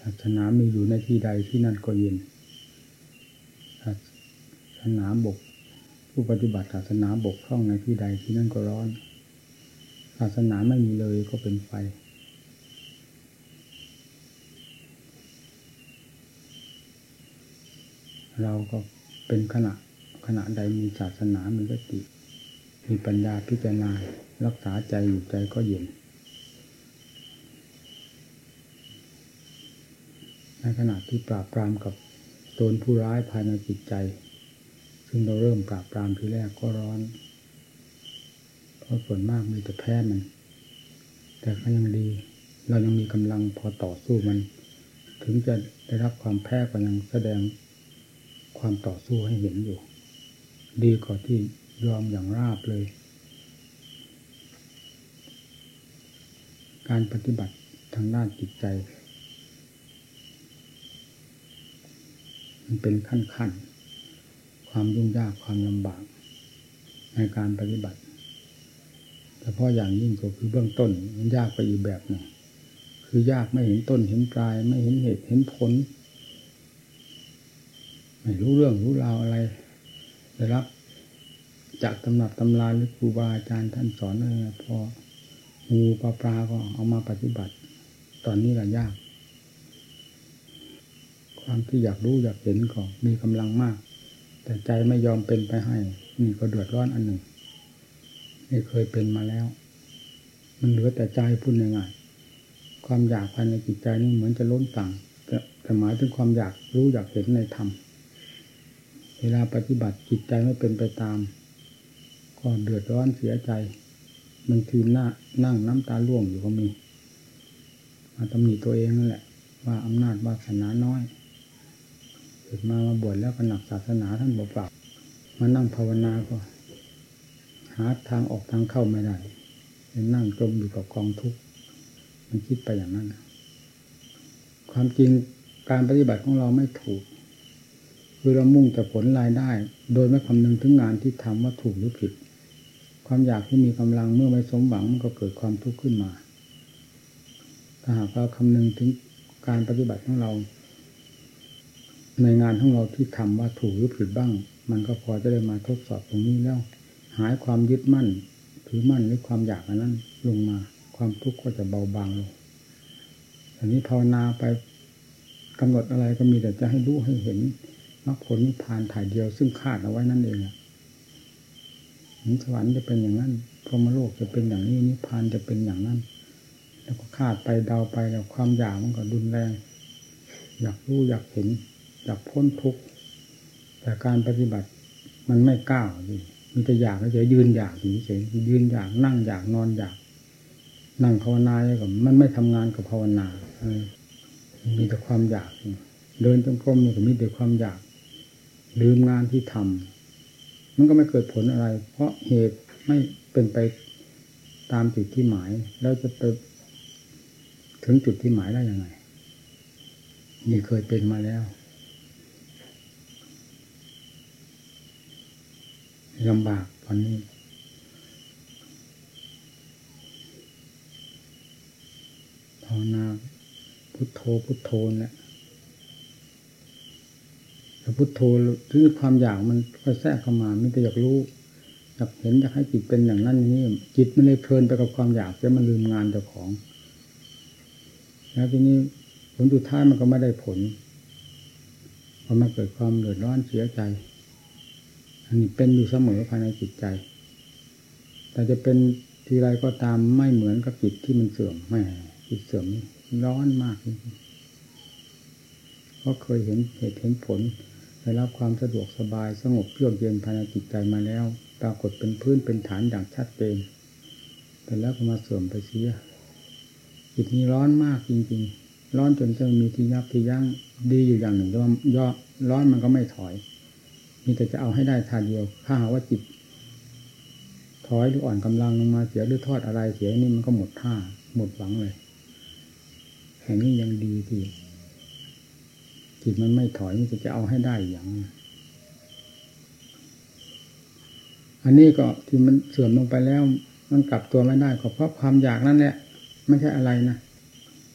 ศาสนามีอยู่ในที่ใดที่นั่นก็เย็นศาสนาบก ผู้ปฏิบัติศาสนาบกพร่องในที่ใดที่นั่นก็ร้อน ศาสนาไม่มีเลยก็เป็นไฟเราก็เป็นขณะขณะใดมีศาสนามีสติมีปัญญาพิจารณารักษาใจอยู่ใจก็เย็น ในขณะที่ปราบปรามกับโจรผู้ร้ายภายในจิตใจ ซึ่งเราเริ่มปราบปรามทีแรกก็ร้อน เพราะส่วนมากมีแต่แพ้มัน แต่ก็ยังดี เรายังมีกำลังพอต่อสู้มัน ถึงจะได้รับความแพ้ก็ยังแสดงความต่อสู้ให้เห็นอยู่ ดีกว่าที่ยอมอย่างราบเลย การปฏิบัติทางด้านจิตใจ มันเป็นขั้นขั้นความยุ่งยากความลำบาก ในการปฏิบัติเฉพาะอย่างยิ่งก็คือเบื้องต้นมันยากไปอีกแบบหนึ่งคือยากไม่เห็นต้นเห็นปลาย ไม่เห็นเหตุเห็นผล ไม่รู้เรื่องรู้ราวอะไรได้รับ จากตำนับตำราหรือครูบาอาจารย์ท่านสอนอะไรพองูปลาปลาก็เอามาปฏิบัติ ตอนนี้ก็ยาก ความที่อยากรู้อยากเห็นก็มีกำลังมาก แต่ใจไม่ยอมเป็นไปให้ นี่ก็เดือดร้อนอันหนึ่งนี่เคยเป็นมาแล้ว มันเหลือแต่ใจพูดง่ายๆความอยากภายในจิตใจนี่เหมือนจะล้นต่างแต่หมายถึงความอยากรู้อยากเห็นในธรรมเวลาปฏิบัติจิตใจไม่เป็นไปตาม ก็เดือดร้อนเสียใจมันทีหน้านั่งน้ำตาล่วงอยู่ก็มีมาตำหนิตัวเองนั่นแหละ ว่าอำนาจวาสนาน้อย กิดมามาบวชแล้วก็หนักศาสนาท่านบอกเปล่ามานั่งภาวนาก็ หาทางออกทางเข้าไม่ได้นั่งจมอยู่กับกองทุกข์มันคิดไปอย่างนั้นความจริงการปฏิบัติของเราไม่ถูก คือเรามุ่งแต่ผลรายได้ โดยไม่คำนึงถึงงานที่ทำว่าถูกหรือผิด ความอยากที่มีกำลังเมื่อไม่สมหวังมันก็เกิดความทุกข์ขึ้นมา ถ้าหากเราคำนึงถึงการปฏิบัติของเรา ในงานของเราที่ทำว่าถูกหรือผิดบ้าง มันก็พอจะได้มาทดสอบตรงนี้แล้ว หายความยึดมั่นถือมั่นหรือความอยากอันนั้นลงมา ความทุกข์ก็จะเบาบางลงอันนี้ภาวนาไปกำหนดอะไรก็มีแต่จะให้รู้ให้เห็นมรรคผลนิพพานถ่ายเดียวซึ่งคาดเอาไว้นั่นเองสวรรค์จะเป็นอย่างนั้นพรหมโลกจะเป็นอย่างนี้นิพพานจะเป็นอย่างนั้น แล้วก็คาดไปเดาไปแล้วความอยากมันก็ดุนแรง อยากรู้อยากเห็น อยากพ้นทุกข์แต่การปฏิบัติมันไม่ก้าเลยมันจะอยากเฉยยืนอยากเฉยยืนอยากนั่งอยากนอนอยาก นั่งภาวนาเลยกับมันไม่ทำงานกับภาวนามีแต่ความอยาก เดินจงกรมก็มีแต่ความอยาก ลืมงานที่ทำมันก็ไม่เกิดผลอะไร เพราะเหตุไม่เป็นไปตามจุดที่หมาย แล้วจะไปถึงจุดที่หมายได้ยังไงนี่เคยเป็นมาแล้ว ลำบากตอนนี้ ภาวนาพุทโธพุทโธนี่ยพุทโธหรือความอยากมันค่อยแทรกเข้ามาม่แต่อยากรู้อยากเห็นอยากให้จิตเป็นอย่างนั้นนี้ จิตมันเลยเพลินไปกับความอยากแล้วมันลืมงานเจ้าของ แล้วทีนี้ผลสุดท้ายมันก็ไม่ได้ผลพอมาเกิดความเดือดร้อนเสียใจ นนี้เป็นอยู่เสมอภายในจิตใจ แต่จะเป็นทีไรก็ตามไม่เหมือนกับจิตที่มันเสื่อมไม่จิตเสื่อมร้อนมากเพราะเคยเห็นเหตุเห็นผลได้รับความสะดวกสบายสงบเยือกเย็นภายในจิตใจมาแล้ว ปรากฏเป็นพื้นเป็นฐานอย่างชัดเจนแต่แล้วก็มาเสื่อมไปเสียจิตนี้ร้อนมากจริง ๆ ร้อนจนจะมีที่ยับที่ยั้งดีอยู่อย่างหนึ่งแต่ว่าย่อร้อนมันก็ไม่ถอย มีแต่จะเอาให้ได้ทาเดียว ถ้าหาว่าจิตถอยหรืออ่อนกำลังลงมาเสียหรือทอดอะไรเสียนี่มันก็หมดท่าหมดหวังเลยแห่งนี้ยังดีที่จิตมันไม่ถอยมันจะเอาให้ได้อย่าง อันนี้ก็ที่มันเสื่อมลงไปแล้ว มันกลับตัวไม่ได้ก็เพราะความอยากนั่นแหละ ไม่ใช่อะไรนะ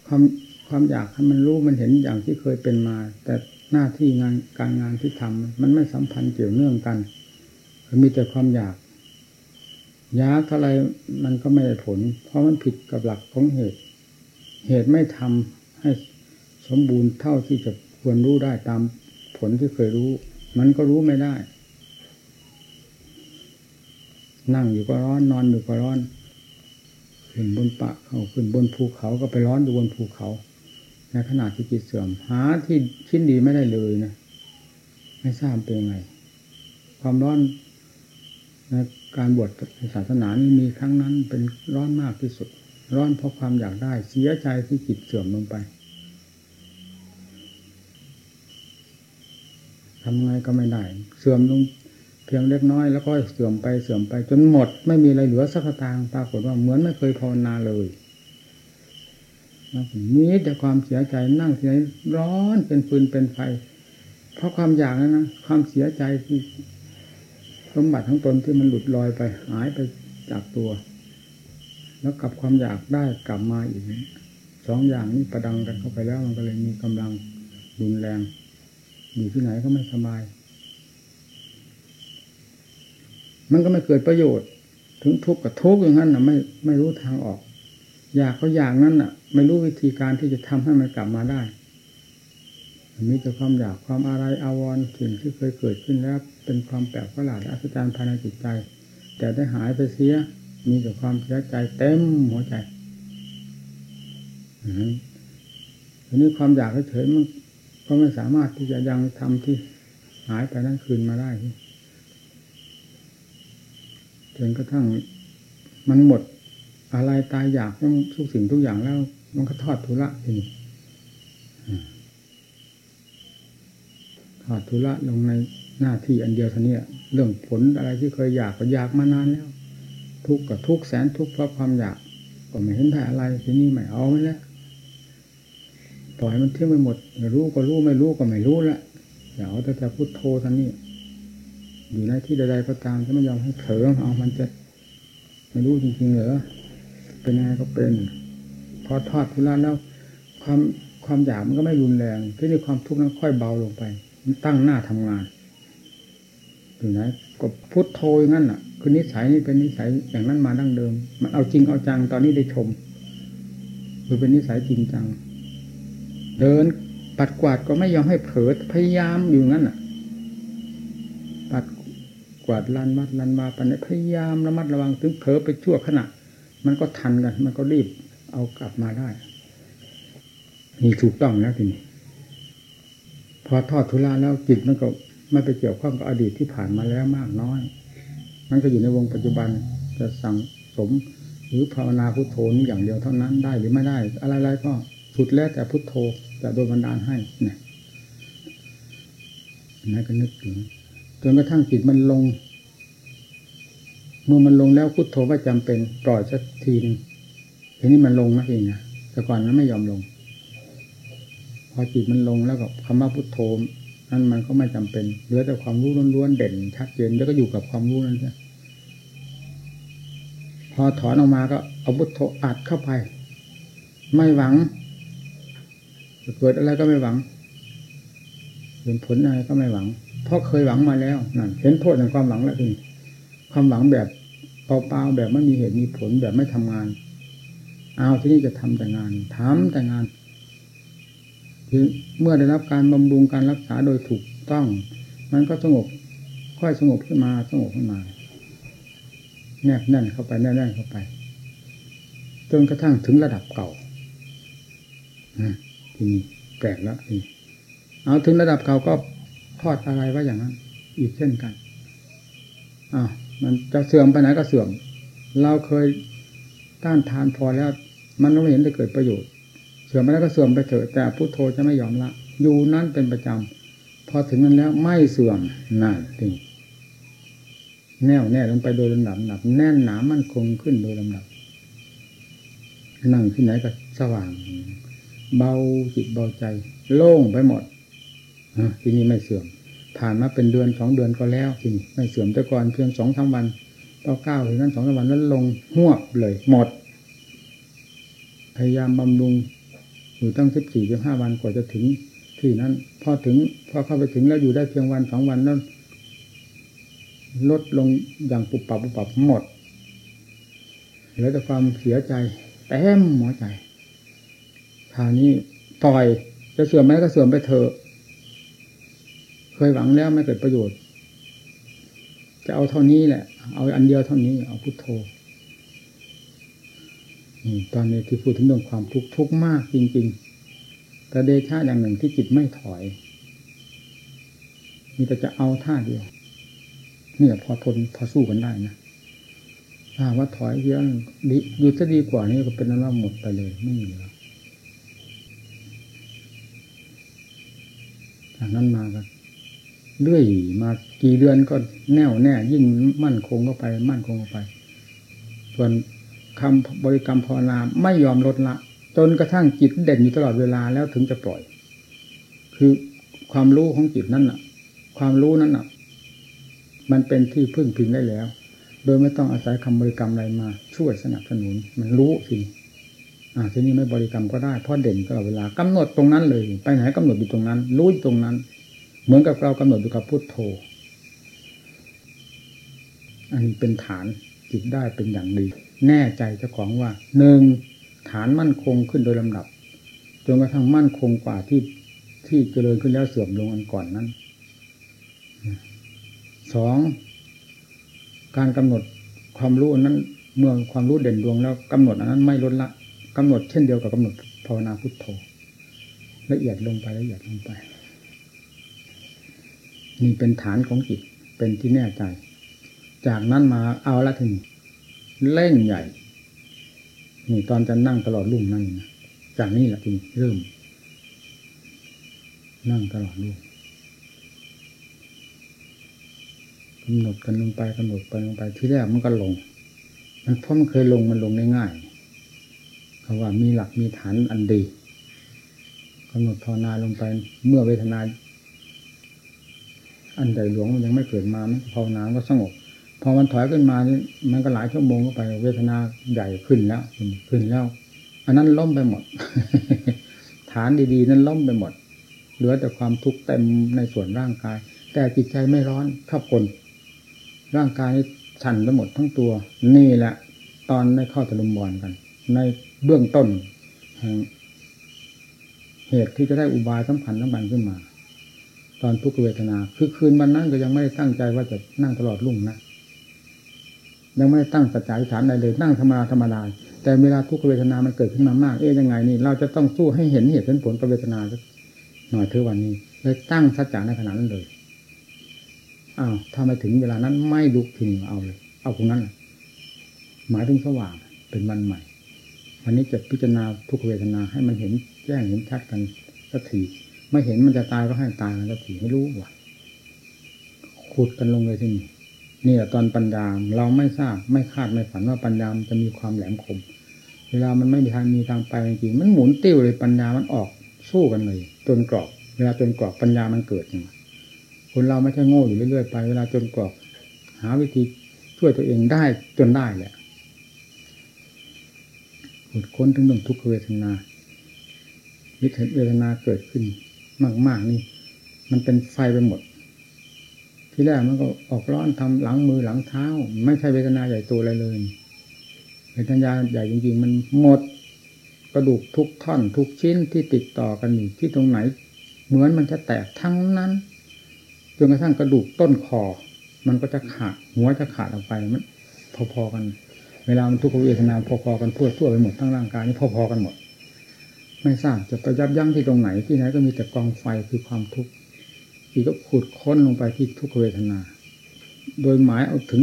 ความความอยากให้มันรู้มันเห็นอย่างที่เคยเป็นมา แต่ หน้าที่งานการงานที่ทำมันไม่สัมพันธ์เกี่ยวเนื่องกันมีแต่ความอยากอยากเท่าไรมันก็ไม่ได้ผล เพราะมันผิดกับหลักของเหตุ เหตุไม่ทำให้สมบูรณ์เท่าที่จะควรรู้ได้ตามผลที่เคยรู้ มันก็รู้ไม่ได้ นั่งอยู่ก็ร้อนนอนอยู่ก็ร้อน ขึ้นบนปะเขาขึ้นบนภูเขาก็ไปร้อนอยู่บนภูเขา ในขณะที่จิตเสื่อมหาที่ชิ้นดีไม่ได้เลยนะไม่ทราบเป็นไง ความร้อนในการบวชในศาสนานี้มีครั้งนั้นเป็นร้อนมากที่สุด ร้อนเพราะความอยากได้เสียใจที่จิตเสื่อมลงไปทำไงก็ไม่ได้ เสื่อมลงเพียงเล็กน้อยแล้วก็เสื่อมไปเสื่อมไปจนหมด ไม่มีอะไรเหลือสักตางปรากฏว่าเหมือนไม่เคยภาวนาเลย มีแต่ความเสียใจนั่งเสียร้อนเป็นฟืนเป็นไฟ เพราะความอยากนั้นนะความเสียใจที่สมบัติทั้งตนที่มันหลุดลอยไปหายไปจากตัว แล้วกับความอยากได้กลับมาอีกสองอย่างนี้ประดังกันเข้าไปแล้วมันก็เลยมีกำลังรุนแรง อยู่ที่ไหนก็ไม่สบาย มันก็ไม่เกิดประโยชน์ ถึงทุกข์กับทุกข์อย่างนั้นนะไม่ไม่รู้ทางออก อยากก็อยางนั้นน่ะ ไม่รู้วิธีการที่จะทำให้มันกลับมาได้มีแต่ความอยากความอะไรอาวรณ์สิ่งที่เคยเกิดขึ้นแล้ว เป็นความแปลกประหลาดอัศจรรย์ภายในจิตใจ แต่ได้หายไปเสีย มีแต่ความเสียใจเต็มหัวใจทีนี้ความอยากเฉยมันก็ไม่สามารถที่จะยังทำที่หายไปนั้นคืนมาได้จนกระทั่งมันหมด อะไรตายอยากต้องทุกสิ่งทุกอย่างแล้ว มันก็ทอดทุระทีนี้ทอดทุระลงในหน้าที่อันเดียวเท่านี้เรื่องผลอะไรที่เคยอยากก็อยากมานานแล้ว ทุกข์กับทุกแสนทุกข์เพราะความอยากก็ไม่เห็นได้อะไรทีนี้ไม่เอาแล้วปล่อยมันเที่ยงไปหมดรู้ก็รู้ไม่รู้ก็ไม่รู้ละอย่าเอาแต่แต่พุทโธท่านนี้อยู่ในที่ใดๆก็ตามจะไม่ยอมให้เผลอเอามันจะไม่รู้จริงๆเหรอ เป็นยังไงก็เป็น พอทอดทุลาแล้ว ความความอยากมันก็ไม่รุนแรงที่นี่ความทุกข์นั้นค่อยเบาลงไป มันตั้งหน้าทำงานอยู่ไหนก็พุทโธอย่างนั้นอะ คือนิสัยนี่เป็นนิสัยอย่างนั้นมาดั้งเดิม มันเอาจริงเอาจังตอนนี้ได้ชม คือเป็นนิสัยจริงจัง เดินปัดกวาดก็ไม่ยอมให้เผลอพยายามอยู่งั้นอะ ปัดกวาดลานมัดลานมาปันพยายามระมัดระวังถึงเผลอไปชั่วขณะ มันก็ทันกัน มันก็รีบเอากลับมาได้นี่ถูกต้องแล้วทีนี้พอทอดทุลาแล้วจิตมันก็ไม่ไปเกี่ยวข้องกับอดีตที่ผ่านมาแล้วมากน้อย มันก็อยู่ในวงปัจจุบันจะสั่งสมหรือภาวนาพุทโธนี้อย่างเดียวเท่านั้นได้หรือไม่ได้ อะไรๆก็สุดแล้วแต่พุทโธจะโดนบันดาลให้เนี่ยนั่นก็นึกถึงจนกระทั่งจิตมันลง เมื่อมันลงแล้วพุทโธก็จำเป็นปล่อยสักทีนึงทีนี้มันลงนะเองนะแต่ก่อนนั้นไม่ยอมลง พอจิตมันลงแล้วกับคำว่าพุทโธนั้นมันก็ไม่จำเป็นเหลือแต่ความรู้ล้วนๆเด่นชัดเจนแล้วก็อยู่กับความรู้นั้นใช่พอถอนออกมาก็เอาพุทโธอัดเข้าไป ไม่หวังเกิดอะไรก็ไม่หวังเห็นผลอะไรก็ไม่หวัง เพราะเคยหวังมาแล้วนั่นเห็นโทษในความหวังแล้วที ความหวังแบบเปล่าๆแบบไม่มีเหตุมีผลแบบไม่ทำงาน เอาที่นี่จะทำแต่งานทำแต่งานเมื่อได้รับการบำรุงการรักษาโดยถูกต้อง มันก็สงบค่อยสงบขึ้นมาสงบขึ้นมาแนบแน่นเข้าไปแน่นเข้าไปจนกระทั่งถึงระดับเก่าทีนี้แปลกแล้วทีเอาถึงระดับเก่าก็ทอดอะไรไว้อย่างนั้น อีกเช่นกันอ้าว มันจะเสื่อมไปไหนก็เสื่อม เราเคยต้านทานพอแล้ว มันไม่เห็นจะเกิดประโยชน์ เสื่อมไปแล้วก็เสื่อมไปเถอะแต่พุโทโธจะไม่ยอมละ อยู่นั้นเป็นประจำพอถึงนั้นแล้วไม่เสื่อมนั่นจริงแน่วแน่ลงไปโดยลำดับหนับแน่นหนามั่นคงขึ้นโดยลำดับนั่งที่ไหนก็สว่าง เบาจิตเบาใจ โล่งไปหมดทีนี้ไม่เสื่อม ผ่านมาเป็นเดือนสองเดือนก็แล้วทีนี้ไม่เสื่อมแต่ก่อนเพียงสองสามวันต่อเก้าถึงนั้นสองสามวันแล้วลงหวบเลย หมด พยายามบำรุงอยู่ตั้งสิบสี่สิบห้าวันกว่าจะถึง ที่นั้นพอถึงพอเข้าไปถึงแล้วอยู่ได้เพียงวันสองวันนั้นลดลงอย่างปุบปับปุบปับหมดเหลือแต่ความเสียใจเต็มหัวใจคราวนี้ปล่อยจะเสื่อมไหมก็เสื่อมไปเถอะ เคยหวังแล้วไม่เกิดประโยชน์ จะเอาเท่านี้แหละ เอาอันเดียวเท่านี้ เอาพุทโธตอนนี้ที่พูดถึงเรื่องความทุกข์ทุกข์มากจริง ๆ แต่เดชาอย่างหนึ่งที่จิตไม่ถอย มีแต่จะเอาท่าเดียวนี่พอทนพอสู้กันได้นะถ้าว่าถอยเยอะดีอยู่จะดีกว่านี้ก็เป็นนั้นว่าหมดไปเลยไม่มีแล้วจากนั้นมาก็ เรื่อยมากี่เดือนก็แน่วแน่ ยิ่งมั่นคงเข้าไป มั่นคงเข้าไป ส่วนคำบริกรรมภาวนาไม่ยอมลดละ จนกระทั่งจิตเด่นอยู่ตลอดเวลาแล้วถึงจะปล่อย คือความรู้ของจิตนั่นน่ะ ความรู้นั้นน่ะ มันเป็นที่พึ่งพิงได้แล้ว โดยไม่ต้องอาศัยคำบริกรรมอะไรมา ช่วยสนับสนุน มันรู้สิอ่าทีนี้ไม่บริกรรมก็ได้เพราะเด่นตลอดเวลากำหนดตรงนั้นเลย ไปไหนกำหนดอยู่ตรงนั้น รู้ตรงนั้น เหมือนกับเรากำหนดอยู่กับพุทโธ อันนี้เป็นฐานจิตได้เป็นอย่างดี แน่ใจเจ้าของว่าหนึ่งฐานมั่นคงขึ้นโดยลำดับจนกระทั่งมั่นคงกว่าที่ที่เจริญขึ้นแล้วเสื่อมลงอันก่อนนั้นสองการกำหนดความรู้นั้นเมื่อความรู้เด่นดวงแล้วกำหนดอันนั้นไม่ลดละกำหนดเช่นเดียวกับกำหนดภาวนาพุทโธละเอียดลงไปละเอียดลงไป นี่เป็นฐานของจิตเป็นที่แน่ใจ จากนั้นมาเอาละถึงเล่งใหญ่ นี่ตอนจะนั่งตลอดรุ่งนั่งนะจากนี้แหละทีนี้เริ่ม นั่งตลอดรุ่งกำหนดกันลงไปกำหนดไปลงไปที่แรกมันก็ลงมันเพราะมันเคยลงมันลงได้ง่ายคำว่ามีหลักมีฐานอันดีกำหนดภาวนาลงไป เมื่อเวทนา อันใดหลวงมันยังไม่เกิดมาภาวนาก็สงบ พอมันถอยขึ้นมานี่มันก็หลายชั่วโมงเข้าไปเวทนาใหญ่ขึ้นแล้วขึ้นแล้ว อันนั้นล้มไปหมด ฐานดีๆ นั้นล้มไปหมด เหลือแต่ความทุกข์เต็มในส่วนร่างกาย แต่จิตใจไม่ร้อนทับคนร่างกายสั่นไปหมดทั้งตัว นี่แหละ ตอนได้เข้าตะลุมบอลกัน ในเบื้องต้นแห่งเหตุที่จะได้อุบายสำคัญสำคัญขึ้นมา ตอนทุกเวทนา คือคืนวันนั้นก็ยังไม่ได้ตั้งใจว่าจะนั่งตลอดรุ่งนะยังไม่ได้ตั้งสัจจะฐานใดเลยนั่งธรรมดาธรรมดาแต่เวลาทุกเวทนามันเกิดขึ้นมามาก เอ๊ยยังไงนี่เราจะต้องสู้ให้เห็นเหตุเห็นผลกับเวทนาหน่อยเท่าวันนี้เลยตั้งสัจจะในขณะนั้นเลยอ้าวถ้าไม่ถึงเวลานั้นไม่ลุกทิ้งเอาเลย เอาตรงนั้นหมายถึงสว่างเป็นวันใหม่วันนี้จะพิจารณาทุกเวทนาให้มันเห็นแจ้งเห็นชัดกันสักที ไม่เห็นมันจะตายก็ให้ตายกันสักทีไม่รู้ว่ะขุดกันลงเลยที่นี่นี่แหละตอนปัญญาเราไม่ทราบไม่คาดไม่ฝันว่าปัญญามันจะมีความแหลมคม เวลามันไม่มีทางมีทางไปจริงๆมันหมุนติ้วเลยปัญญามันออกสู้กันเลย จนกรอบเวลาจนกรอบปัญญามันเกิดอย่างคนเราไม่ใช่โง่อยู่เรื่อยๆไป เวลาจนกรอบหาวิธีช่วยตัวเองได้จนได้แหละขุดค้นถึงเรื่องทุกขเวทนาวิถีเวทนาเกิดขึ้น มาก ๆ นี่ มันเป็นไฟไปหมด ที่แรกมันก็ออกร้อนทำหลังมือหลังเท้า ไม่ใช่เวทนาใหญ่โตอะไรเลยเวทนาใหญ่จริง ๆ มันหมดกระดูกทุกท่อนทุกชิ้นที่ติดต่อกันอยู่ที่ตรงไหน เหมือนมันจะแตกทั้งนั้นจนกระทั่งกระดูกต้นคอ มันก็จะขาดหัวจะขาดออกไปมันพอๆกัน เวลามันทุกขเวทนาพอๆกันทั่วทั่วไปหมดทั้งร่างกายนี่พอๆกันหมด ไม่ทราบจะไปยับยั้งที่ตรงไหนที่ไหนก็มีแต่กองไฟคือความทุกข์ที่ก็ขุดค้นลงไปที่ทุกขเวทนา โดยหมายเอาถึง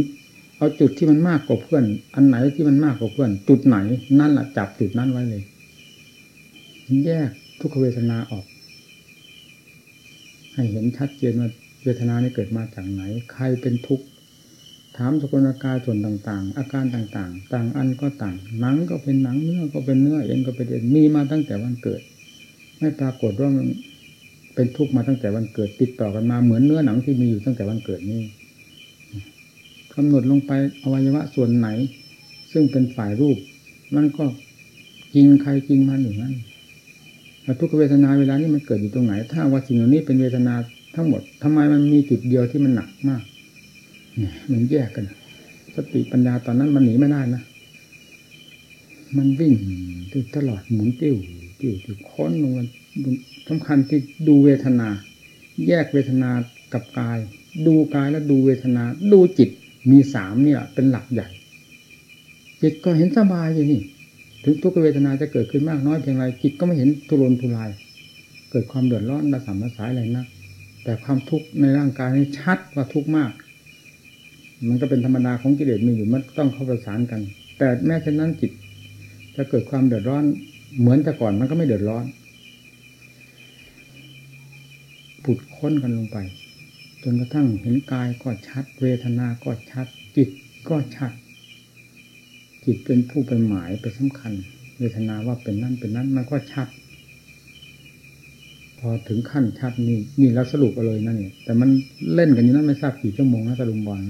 เอาจุดที่มันมากกว่าเพื่อน อันไหนที่มันมากกว่าเพื่อน จุดไหนนั่นแหละจับจุดนั้นไว้เลย แยกทุกขเวทนาออก ให้เห็นชัดเจนว่าเวทนานี้เกิดมาจากไหน ใครเป็นทุกข์ ถามสกุลกายส่วนต่างๆ อาการต่างๆ ต่างอันก็ต่าง หนังก็เป็นหนังเนื้อก็เป็นเนื้อเอ็นก็เป็นเอ็นมีมาตั้งแต่วันเกิด ไม่ปรากฏว่ามันเป็นทุกข์มาตั้งแต่วันเกิด ติดต่อกันมาเหมือนเนื้อหนังที่มีอยู่ตั้งแต่วันเกิดนี้กำหนดลงไปอวัยวะส่วนไหน ซึ่งเป็นฝ่ายรูป มันก็จริงใครจริงมันอยู่นั่นทุกขเวทนาเวลานี้มันเกิดอยู่ตรงไหน ถ้าว่าสิ่งเหล่านี้เป็นเวทนาทั้งหมดทำไมมันมีจุดเดียวที่มันหนักมาก มันแยกกัน สติปัญญาตอนนั้นมันหนีไม่ได้นะ มันวิ่งตลอดหมุนติ้วติ้วติ้วค้นลงมันสำคัญที่ดูเวทนา แยกเวทนากับกาย ดูกายแล้วดูเวทนา ดูจิตมีสามเนี่ย เป็นหลักใหญ่ จิตก็เห็นสบายอยู่นี่ ถึงทุกเวทนาจะเกิดขึ้นมากน้อยเพียงไรจิตก็ไม่เห็นทุรนทุราย เกิดความเดือดร้อนระสำระสายอะไรนะแต่ความทุกข์ในร่างกายนี่ชัดว่าทุกข์มาก มันก็เป็นธรรมดาของกิเลสมีอยู่มันต้องเข้าประสานกัน แต่แม้เช่นนั้นจิตจะเกิดความเดือดร้อน เหมือนแต่ก่อนมันก็ไม่เดือดร้อนผุดค้นกันลงไป จนกระทั่งเห็นกายก็ชัด เวทนาก็ชัด จิตก็ชัด จิตเป็นผู้เป็นหมายไปสำคัญ เวทนาว่าเป็นนั่นเป็นนั้นมันก็ชัด พอถึงขั้นชัดนี่นี่เราสรุปเลยนั่นนี่แต่มันเล่นกันอยู่นั้นไม่ทราบกี่ชั่วโมงนะตะลุมบอล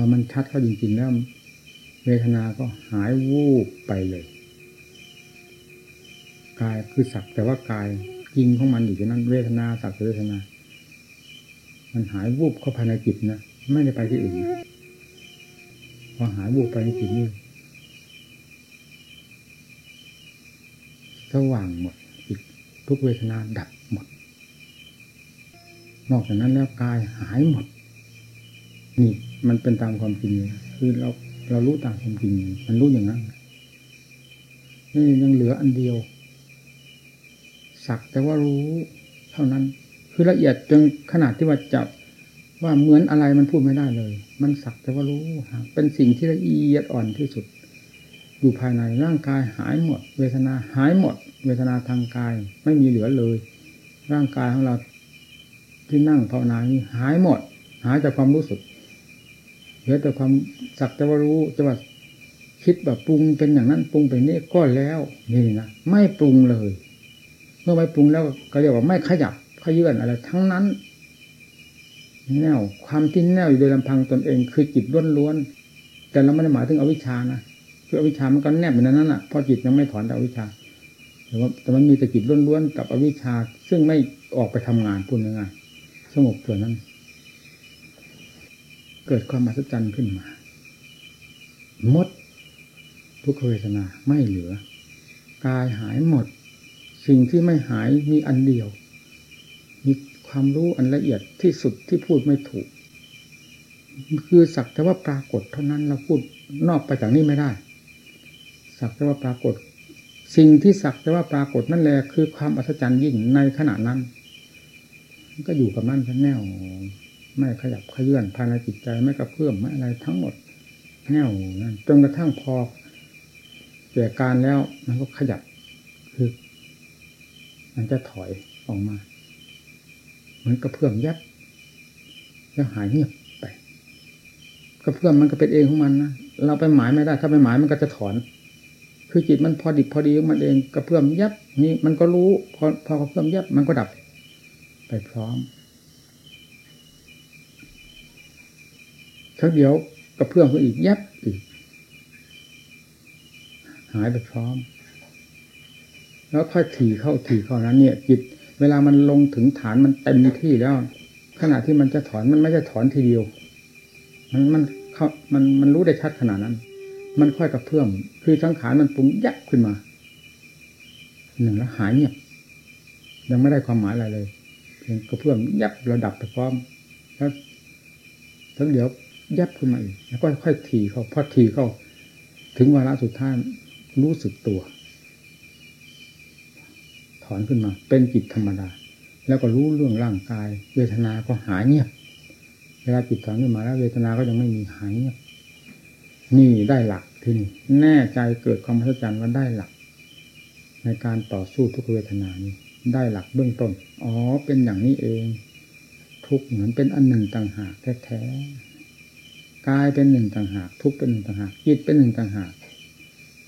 อมันชัดเข้าจริง ๆ แล้ว เวทนาก็หายวูบไปเลยกายคือสักแต่ว่ากายจริงของมันอยู่ที่นั่นเวทนาสักเวทนา มันหายวูบเข้าภายในจิตนะไม่ได้ไปที่อื่นพอหายวูบไปในจิตนี่สว่างหมดจิตทุกเวทนาดับหมด นอกจากนั้นแล้วกายหายหมด นี่มันเป็นตามความจริงคือเราเรารู้ตามความจริงมันรู้อย่างนั้นนี่ยังเหลืออันเดียว สักแต่ว่ารู้เท่านั้น คือละเอียดจนขนาดที่ว่าจับว่าเหมือนอะไรมันพูดไม่ได้เลย มันสักแต่ว่ารู้เป็นสิ่งที่ละเอียดอ่อนที่สุด อยู่ภายในร่างกายหายหมด เวทนาหายหมด เวทนาทางกาย ไม่มีเหลือเลย ร่างกายของเราที่นั่งภาวนานี้หายหมด หายจากความรู้สึก เหลือแต่ความสักแต่ว่ารู้จะว่าคิดแบบปรุงเป็นอย่างนั้นปรุงเป็นนี้ก็แล้วนี่นะไม่ปรุงเลย เมื่อไม่ปรุงแล้วก็เรียกว่าไม่ขยับขยื่นอะไร ทั้งนั้น แนวความที่แนวอยู่โดยลำพังตนเอง คือจิตล้วนๆแต่เราไม่ได้หมายถึงอวิชานะคืออวิชามันก็แนบอยู่ในนั้นแหละเพราะจิตยังไม่ถอนจากอวิชาแต่ว่าแต่มันมีแต่จิตล้วนๆกับอวิชาซึ่งไม่ออกไปทำงานพูดง่ายๆสงบส่วนนั้น เกิดความมหัศจรรย์ขึ้นมา หมดทุกเวทนาไม่เหลือ กายหายหมด สิ่งที่ไม่หายมีอันเดียว มีความรู้อันละเอียดที่สุดที่พูดไม่ถูก คือสักแต่ว่าปรากฏเท่านั้นเราพูดนอกไปจากนี้ไม่ได้ สักแต่ว่าปรากฏ สิ่งที่สักแต่ว่าปรากฏนั่นแหละคือความอัศจรรย์ยิ่งในขณะนั้น ก็อยู่กับนั่นแน่ว ไม่ขยับขยื่นภายในจิตใจไม่กระเพื่อมไม่อะไรทั้งหมดแน่วนั่นจนกระทั่งพอแก่การแล้วมันก็ขยับคือมันจะถอยออกมา เหมือนกระเพื่อมยัดแล้วหายเงียบไปกระเพื่อมมันก็เป็นเองของมันนะเราไปหมายไม่ได้ ถ้าไปหมายมันก็จะถอน คือจิตมันพอดิบพอดีของมันเองกระเพื่อมยับนี่มันก็รู้พอพอกระเพื่อมยับมันก็ดับ ไปพร้อม ทักเดียวกระเพื่อมก็อีกยับอีก หายไปพร้อม แล้วค่อยถี่เข้าถี่เข้านั้นเนี่ย จิต เวลามันลงถึงฐานมันเต็มที่แล้ว ขณะที่มันจะถอนมันไม่ใช่ถอนทีเดียว มันมันเขามันมันรู้ได้ชัดขนาดนั้น มันค่อยกระเพื่อมคือสังขารมันปรุงยับขึ้นมาหนึ่งแล้วหายเงียบยังไม่ได้ความหมายอะไรเลยเพียงกระเพื่อมยับระดับไปพร้อมแล้วทั้งเดี๋ยว ยับขึ้นมาอีกแล้วก็ค่อยถี่เข้าพอถี่เข้า ถึงวาระสุดท้ายรู้สึกตัว ถอนขึ้นมา เป็นจิตธรรมดา แล้วก็รู้เรื่องร่างกาย เวทนาก็หายเงียบเวลาจิตถอนขึ้นมาแล้ว เวทนาก็ยังไม่มีหายเงียบนี่ได้หลักทีนี้แน่ใจเกิดความพัฒนาว่าได้หลัก ในการต่อสู้ทุกเวทนานี้ได้หลักเบื้องต้น อ๋อ เป็นอย่างนี้เอง ทุกเหมือนเป็นอันหนึ่งต่างหากแท้ๆ กายเป็นหนึ่งต่างหาก ทุกเป็นหนึ่งต่างหากจิตเป็นหนึ่งต่างหาก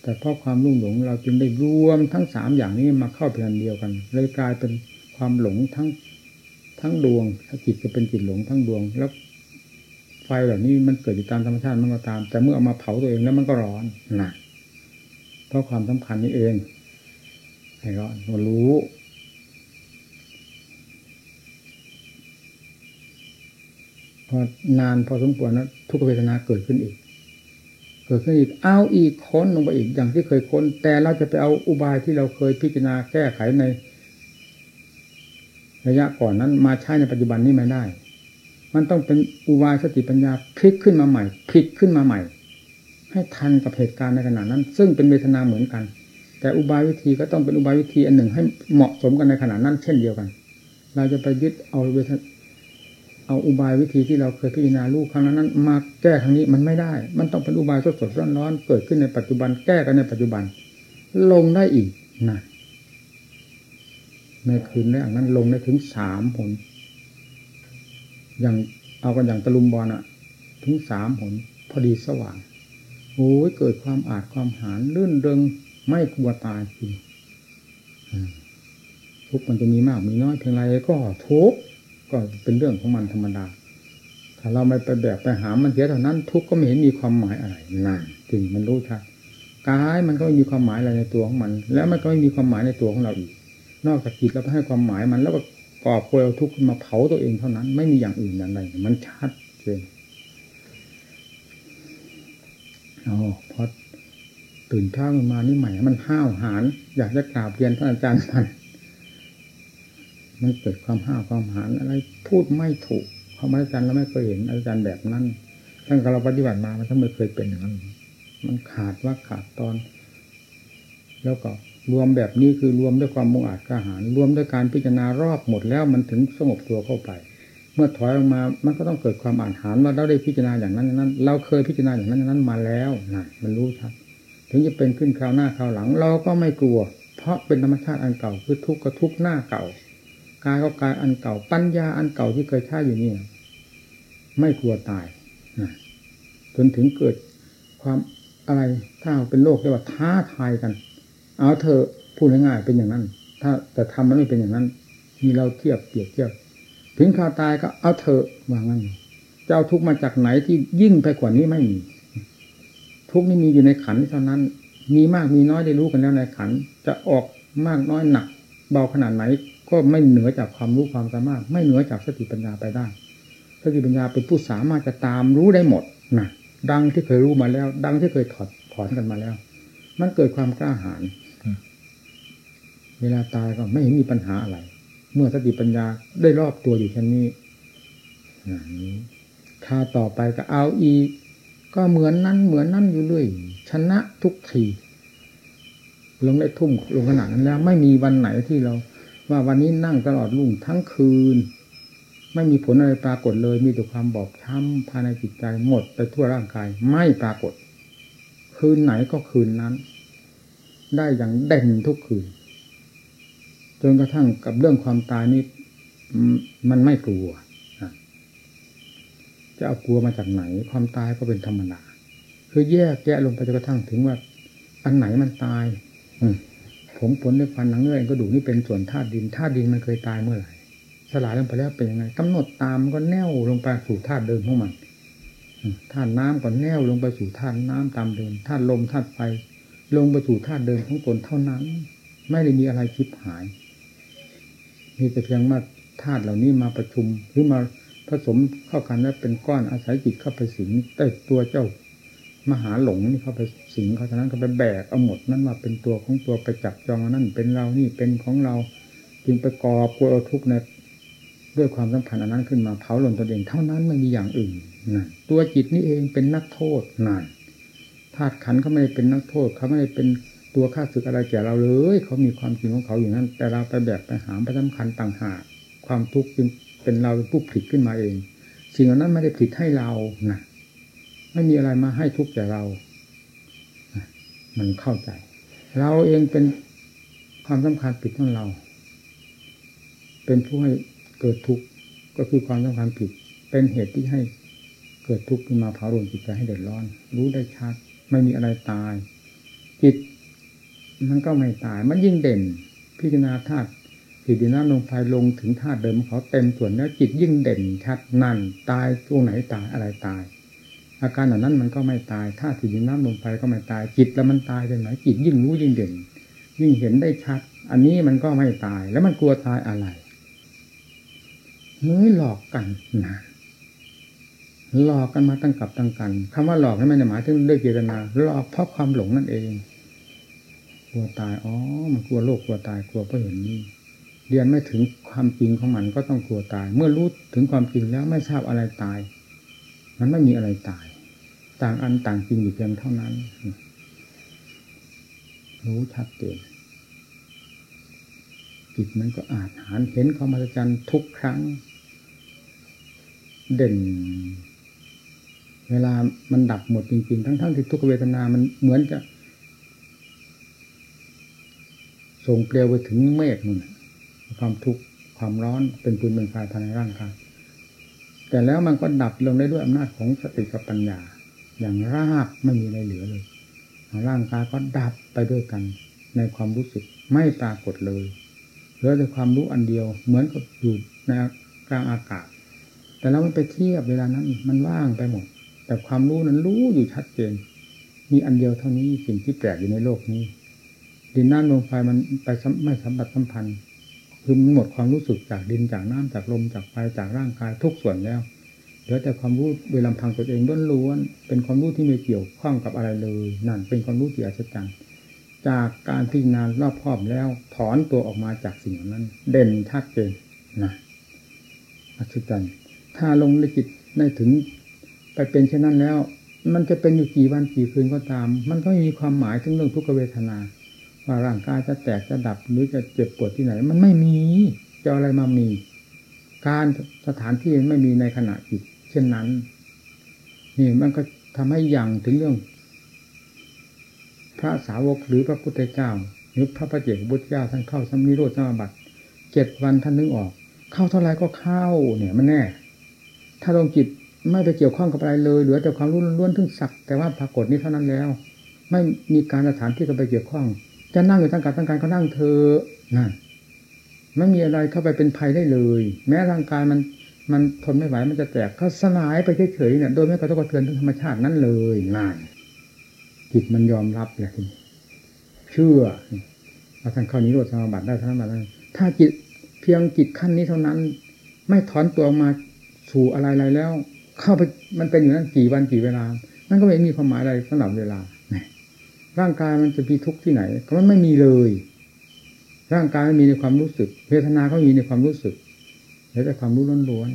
แต่เพราะความรุ่งหลงเราจึงได้รวมทั้งสามอย่างนี้มาเข้าเป็นอันเดียวกัน เลยกลายเป็นความหลงทั้งทั้งดวง ถ้าจิตก็เป็นจิตหลงทั้งดวง แล้ว ไฟเหล่านี้มันเกิดอยู่ตามธรรมชาติมันก็ตาม แต่เมื่อเอามาเผาตัวเองแล้วมันก็ร้อนนะเพราะความสัมพันธ์นี้เองให้ร้อนรู้ พอนานพอสมควรนะทุกเวทนาเกิดขึ้นอีก เกิดขึ้นอีกเอาอีกค้นลงไปอีกอย่างที่เคยค้น แต่เราจะไปเอาอุบายที่เราเคยพิจารณาแก้ไขในระยะก่อนนั้น มาใช้ในปัจจุบันนี้ไม่ได้ มันต้องเป็นอุบายสติปัญญาพลิกขึ้นมาใหม่พลิกขึ้นมาใหม่ ให้ทันกับเหตุการณ์ในขณะนั้น ซึ่งเป็นเวทนาเหมือนกัน แต่อุบายวิธีก็ต้องเป็นอุบายวิธีอันหนึ่งให้เหมาะสมกันในขณะนั้น เช่นเดียวกัน เราจะไปยึดเอาเวท เอาอุบายวิธีที่เราเคยพิจารณาลูกครั้งนั้นมาแก้ครั้งนี้มันไม่ได้ มันต้องเป็นอุบายสดสดร้อนร้อนเกิดขึ้นในปัจจุบันแก้กันในปัจจุบัน ลงได้อีกนะในคืนแรกนั้นลงได้ถึงสามผลอย่างเอากันอย่างตะลุมบอลอะถึงสามผลพอดีสว่างโอ้ยเกิดความอาจความหานลื่นเริงไม่กลัวตายจริงทุกมันจะมีมากมีน้อยเพียงไรก็ทุก ก็เป็นเรื่องของมันธรรมดา ถ้าเราไม่ไปแบกไปหามันเสียเท่านั้น ทุกก็ไม่เห็นมีความหมายอะไรนั่นจริงมันรู้ชัดกายมันก็ไม่มีความหมายอะไรในตัวของมัน แล้วมันก็ไม่มีความหมายในตัวของเราอีก นอกจากจิตเราไปให้ความหมายมัน แล้วก็กอบโกยเอาทุกข์มาเผาตัวเองเท่านั้น ไม่มีอย่างอื่นอย่างใดมันชัดเจนอ๋อพอตื่นเช้ามานี่ใหม่มันห้าวหาญอยากจะกราบเรียนท่านอาจารย์มัน มันเกิดความห้าวความหาญอะไรพูดไม่ถูกเขาอาจารย์เราไม่เคยเห็นอาจารย์แบบนั้นตั้งแต่เราปฏิบัติมามันทั้งไม่เคยเป็นอย่างนั้น มันขาดว่าขาดตอน แล้วก็รวมแบบนี้คือรวมด้วยความมุ่งอาจกล้าหาญรวมด้วยการพิจารณารอบหมดแล้วมันถึงสงบตัวเข้าไป เมื่อถอยออกมา มันก็ต้องเกิดความอ่านหานว่าเราได้พิจารณาอย่างนั้นอย่างนั้น เราเคยพิจารณาอย่างนั้นอย่างนั้นมาแล้วนะมันรู้ชัดถึงจะเป็นขึ้นคราวหน้าคราวหลัง เราก็ไม่กลัว เพราะเป็นธรรมชาติอันเก่าคือทุกข์ก็ทุกข์หน้าเก่า กายก็กายอันเก่า ปัญญาอันเก่าที่เคยใช้อยู่นี่ ไม่กลัวตายนะจนถึงเกิดความอะไรถ้าเป็นโลกเรียกว่าท้าทายกัน เอาเธอพูดง่ายๆเป็นอย่างนั้น ถ้าแต่ทำมันไม่เป็นอย่างนั้น มีเราเทียบเปรียบเทียบ ถึงข่าวตายก็เอาเธอว่างั้นจะเอาทุกมาจากไหนที่ยิ่งไปกว่านี้ไม่มี ทุกนี่มีอยู่ในขันเท่านั้น มีมากมีน้อยได้รู้กันแล้วในขัน จะออกมากน้อยหนัก เบาขนาดไหน ก็ไม่เหนือจากความรู้ความสามารถ ไม่เหนือจากสติปัญญาไปได้สติปัญญาเป็นผู้สามารถจะตามรู้ได้หมดนะดังที่เคยรู้มาแล้ว ดังที่เคยถอดถอนกันมาแล้ว มันเกิดความกล้าหาญเวลาตายก็ไม่เห็นมีปัญหาอะไร เมื่อสติปัญญาได้รอบตัวอยู่แค่นนี้ถ้าต่อไปก็เอาอีกก็เหมือนนั้นเหมือนนั่นอยู่เรื่อยชนะทุกทีลงได้ทุ่มลงขนาดนั้นแล้ว ไม่มีวันไหนที่เรา ว่าวันนี้นั่งตลอดรุ่งทั้งคืน ไม่มีผลอะไรปรากฏเลย มีแต่ความบอบช้ำภายในจิตใจหมดไปทั่วร่างกาย ไม่ปรากฏ คืนไหนก็คืนนั้น ได้อย่างเด่นทุกคืน จนกระทั่งกับเรื่องความตายนี่มันไม่กลัวจะเอากลัวมาจากไหน ความตายก็เป็นธรรมดาคือแยกแยะลงไปจนกระทั่งถึงว่า อันไหนมันตาย อื ผมผลในฟันหนังเนื้อกระดูกนี่เป็นส่วนธาตุดินธาตุดินมันเคยตายเมื่อไหร่สลายลงไปแล้วเป็นยังไงกำหนดตามก็แน่วลงไปสู่ธาตุเดิมของมันธาตุน้ำก็แน่วลงไปสู่ธาตุน้ำตามเดิมธาตุลมธาตุไฟลงไปสู่ธาตุเดิมของตนเท่านั้น ไม่ได้มีอะไรคิดหาย มีแต่เพียงว่าธาตุเหล่านี้มาประชุมหรือมาผสมเข้ากันแล้วเป็นก้อนอาศัยจิตเข้าไปสิงแต่ตัวเจ้า มหาหลงนี่เขาไปสิงเขาฉะนั้นก็ไปแบกเอาหมดนั้นมาเป็นตัวของตัวไปจับจองนั่นเป็นเรานี่เป็นของเราจึงไปกอบกลัวทุกข์ในด้วยความสัมพันธ์อันนั้นขึ้นมาเผาหล่นตนเอง เท่านั้นไม่มีอย่างอื่นนะตัวจิตนี่เองเป็นนักโทษนั่นธาตุขันเขาไม่ได้เป็นนักโทษเขาไม่ได้เป็นตัวฆ่าศึกอะไรแก่เราเลยเขามีความจริงของเขาอย่างนั้น แต่เราไปแบกไปหามไปสำคัญต่างหากความทุกข์จึงเป็นเราเป็นผู้ผลิตขึ้นมาเองสิ่งเหล่านั้นไม่ได้ผลิตให้เรานะ ไม่มีอะไรมาให้ทุกข์แก่เรา มันเข้าใจ เราเองเป็นความสำคัญผิดของเรา เป็นผู้ให้เกิดทุกข์ก็คือความสำคัญผิด เป็นเหตุที่ให้เกิดทุกข์ขึ้นมาเผาลนจิตใจให้เดือดร้อน รู้ได้ชัด ไม่มีอะไรตาย จิต มันก็ไม่ตาย มันยิ่งเด่น พิจารณาธาตุสีดินน้ำลงไฟลงถึงธาตุเดิมเขาเต็มส่วนแล้วจิตยิ่งเด่นชัดนั่นตายตรงไหนตายอะไรตาย อาการเหล่านั้นมันก็ไม่ตายถ้าถิดินน้ำลงไปก็ไม่ตายจิตแล้วมันตายเป็นไหนจิตยิ่งรู้ยิ่งเด่น ยิ่งเห็นได้ชัด อันนี้มันก็ไม่ตาย แล้วมันกลัวตายอะไรเฮ้ยหลอกกันนะหลอกกันมาตั้งกับตั้งกันคำว่าหลอกนั้นไม่ได้หมายถึงด้วยเจตนาหลอกเพราะความหลงนั่นเอง กลัวตายอ๋อมันกลัวโลกกลัวตายกลัวเพราะเห็นนี้เรียนไม่ถึงความจริงของมันก็ต้องกลัวตาย เมื่อรู้ถึงความจริงแล้วไม่ทราบอะไรตาย มันไม่มีอะไรตาย ต่างอันต่างจริงอยู่เพียงเท่านั้น รู้ชัดเจนจิตมันก็อาจหารเห็นความมหัศจรรย์ทุกครั้ง เด่น เวลามันดับหมดจริงๆ ทั้งๆที่ทุกเวทนา มันเหมือนจะ ส่งเปลวไปถึงเมฆนู่นความทุกข์ความร้อนเป็นปืนเป็นไฟภายในร่างกายแต่แล้วมันก็ดับลงได้ด้วยอำนาจของสติกับปัญญา อย่างราบไม่มีอะไรเหลือเลยร่างกายก็ดับไปด้วยกัน ในความรู้สึกไม่ปรากฏเลยเหลือแต่ความรู้อันเดียว เหมือนกับอยู่ในกลางอากาศ แต่เราไม่ไปเทียบเวลานั้น มันว่างไปหมด แต่ความรู้นั้นรู้อยู่ชัดเจน มีอันเดียวเท่านี้สิ่งที่แปลกอยู่ในโลกนี้ดินน้ำลมไฟมันไปไม่สัมผัสสัมพันธ์คือมหมดความรู้สึกจากดินจากน้ำจากลมจากไฟจากร่างกายทุกส่วนแล้ว เหลือแต่ความรู้โดยลำพังตัวเองล้วนๆเป็นความรู้ที่ไม่เกี่ยวข้องกับอะไรเลย นั่นเป็นความรู้ที่อัศจรรย์จากการพิจารณารอบครอบแล้ว ถอนตัวออกมาจากสิ่งนั้น เด่นชัดเจนนะอัศจรรย์ถ้าลงในจิตได้ถึงไปเป็นเช่นนั้นแล้ว มันจะเป็นอยู่กี่วันกี่คืนก็ตาม มันก็มีความหมายถึงเรื่องทุกขเวทนา ว่าร่างกายจะแตกจะดับหรือจะเจ็บปวดที่ไหน มันไม่มีจะอะไรมามี การสถานที่ไม่มีในขณะจิต เช่นนั้น นี่มันก็ทำให้ยังถึงเรื่อง พระสาวกหรือพระพุทธเจ้า หรือพระประเจกบุตรเจ้าท่านเข้าสัมนิโรธสมาบัติเจ็ดวันท่านนึกออก เข้าเท่าไรก็เข้า เนี่ยมันแน่ ถ้าลงจิตไม่ไปเกี่ยวข้องกับอะไรเลยเหลือแต่ความรู้ล้วนทึ่งสัก แต่ว่าปรากฏนี้เท่านั้นแล้ว ไม่มีการสถานที่จะไปเกี่ยวข้อง จะนั่งอยู่ตั้งการตั้งการก็นั่งเธอนั่นไม่มีอะไรเข้าไปเป็นภัยได้เลย แม้ร่างกายมัน มันทนไม่ไหวมันจะแตกก็สลายไปเฉยๆเนี่ยโดยไม่กระทบกระเทือนทั้งธรรมชาตินั้นเลยนั่นจิตมันยอมรับเลยทีเชื่อว่าท่านเข้านี้โรดสมาบัติได้ท่านมาได้ถ้าจิตเพียงจิตขั้นนี้เท่านั้น ไม่ถอนตัวออกมาสู่อะไรๆแล้ว เข้าไปมันเป็นอยู่นั้นกี่วันกี่เวลา นั่นก็ไม่มีความหมายอะไรสำหรับเวลาร่างกายมันจะมีทุกข์ที่ไหนก็มันไม่มีเลย ร่างกายไม่มีในความรู้สึกเวทนาก็มีในความรู้สึก แล้วแต่ความรู้ล้วน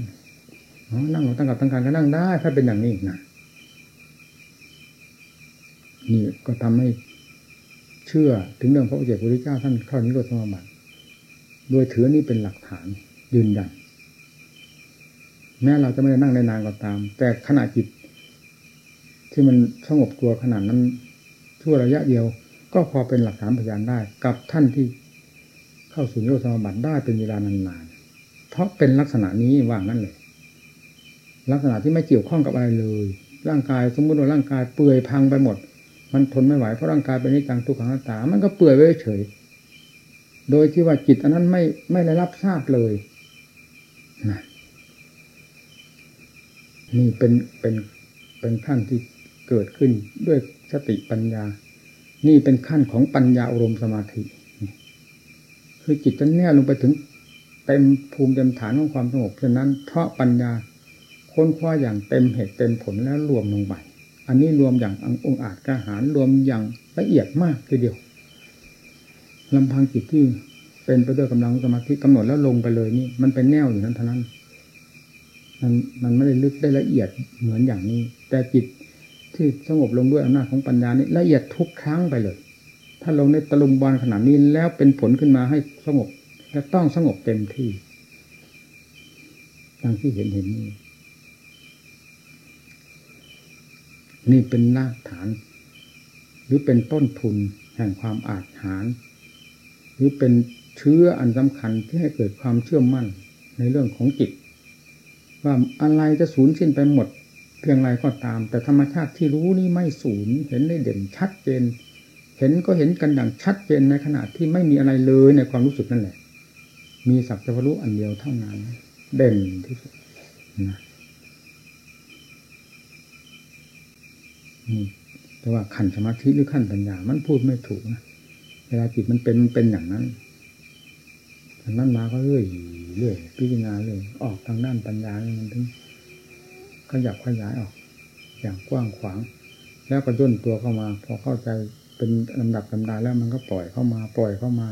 ๆนั่งหลตั้งกับตั้งการก็นั่งได้ ถ้าเป็นอย่างนี้นะนี่ก็ทำให้เชื่อถึงเรื่องพระเจ้าพระเจ้าท่านเข้านิโรธสมบัติโดยถือนี้เป็นหลักฐานยืนยันแม้เราจะไม่ได้นั่งในนานก็ตาม แต่ขณะจิต ที่มันสงบตัวขนาดนั้นชั่วระยะเดียว ก็พอเป็นหลักฐานพยานได้ กับท่านที่เข้าสู่โยธสมบัติได้เป็นเวลานาน เพราะเป็นลักษณะนี้ว่างั้นเลย ลักษณะที่ไม่เกี่ยวข้องกับอะไรเลย ร่างกายสมมติว่าร่างกายเปื่อยพังไปหมด มันทนไม่ไหวเพราะร่างกายเป็นนิจังทุกขังตา มันก็เปื่อยไว้เฉย โดยที่ว่าจิตอันนั้นไม่ไม่ได้รับทราบเลยนะนี่เป็นเป็นเป็นขั้นที่เกิดขึ้นด้วยสติปัญญา นี่เป็นขั้นของปัญญาอารมณ์สมาธิ คือจิตจะแน่ลงไปถึง เต็มภูมิเต็มฐานของความสงบฉะนั้น เพราะปัญญาค้นคว้าอย่างเต็มเหตุเต็มผลแล้วรวมลงไปอันนี้รวมอย่างองอาจกระหารรวมอย่างละเอียดมากทีเดียวลำพังจิตที่เป็นไปด้วยกำลังสมาธิกำหนดแล้วลงไปเลยนี่ มันเป็นแนวอยู่นั้นเท่านั้น มันมันไม่ได้ลึกได้ละเอียดเหมือนอย่างนี้ แต่จิตที่สงบลงด้วยอำนาจของปัญญานี้ละเอียดทุกครั้งไปเลย ถ้าลงในตะลุมบอลขนาดนี้แล้วเป็นผลขึ้นมาให้สงบ จะต้องสงบเต็มที่ดังที่เห็นเห็นนี่นี่เป็นรากฐาน หรือเป็นต้นทุนแห่งความอาจหาร หรือเป็นเชื้ออันสำคัญที่ให้เกิดความเชื่อมั่นในเรื่องของจิต ว่าอะไรจะสูญสิ้นไปหมด เพียงไรก็ตาม แต่ธรรมชาติที่รู้นี่ไม่สูญเห็นได้เด่นชัดเจน เห็นก็เห็นกันอย่างชัดเจนในขณะที่ไม่มีอะไรเลยในความรู้สึกนั่นแหละ มีสักแต่รู้อันเดียวเท่านั้น เด่นที่สุดนะนี่แต่ว่าขันสมาธิหรือขั้นปัญญา มันพูดไม่ถูกนะเวลาจิตมันเป็นมันเป็นอย่างนั้นอันนั้นมาก็เรื่อยเรื่อยพิจารณาเลยออกทางด้านปัญญาเนี่ยมันถึงขยับขยายออก อย่างกว้างขวาง แล้วก็ย่นตัวเข้ามา พอเข้าใจเป็นลำดับลำดาแล้วมันก็ปล่อยเข้ามา ปล่อยเข้ามา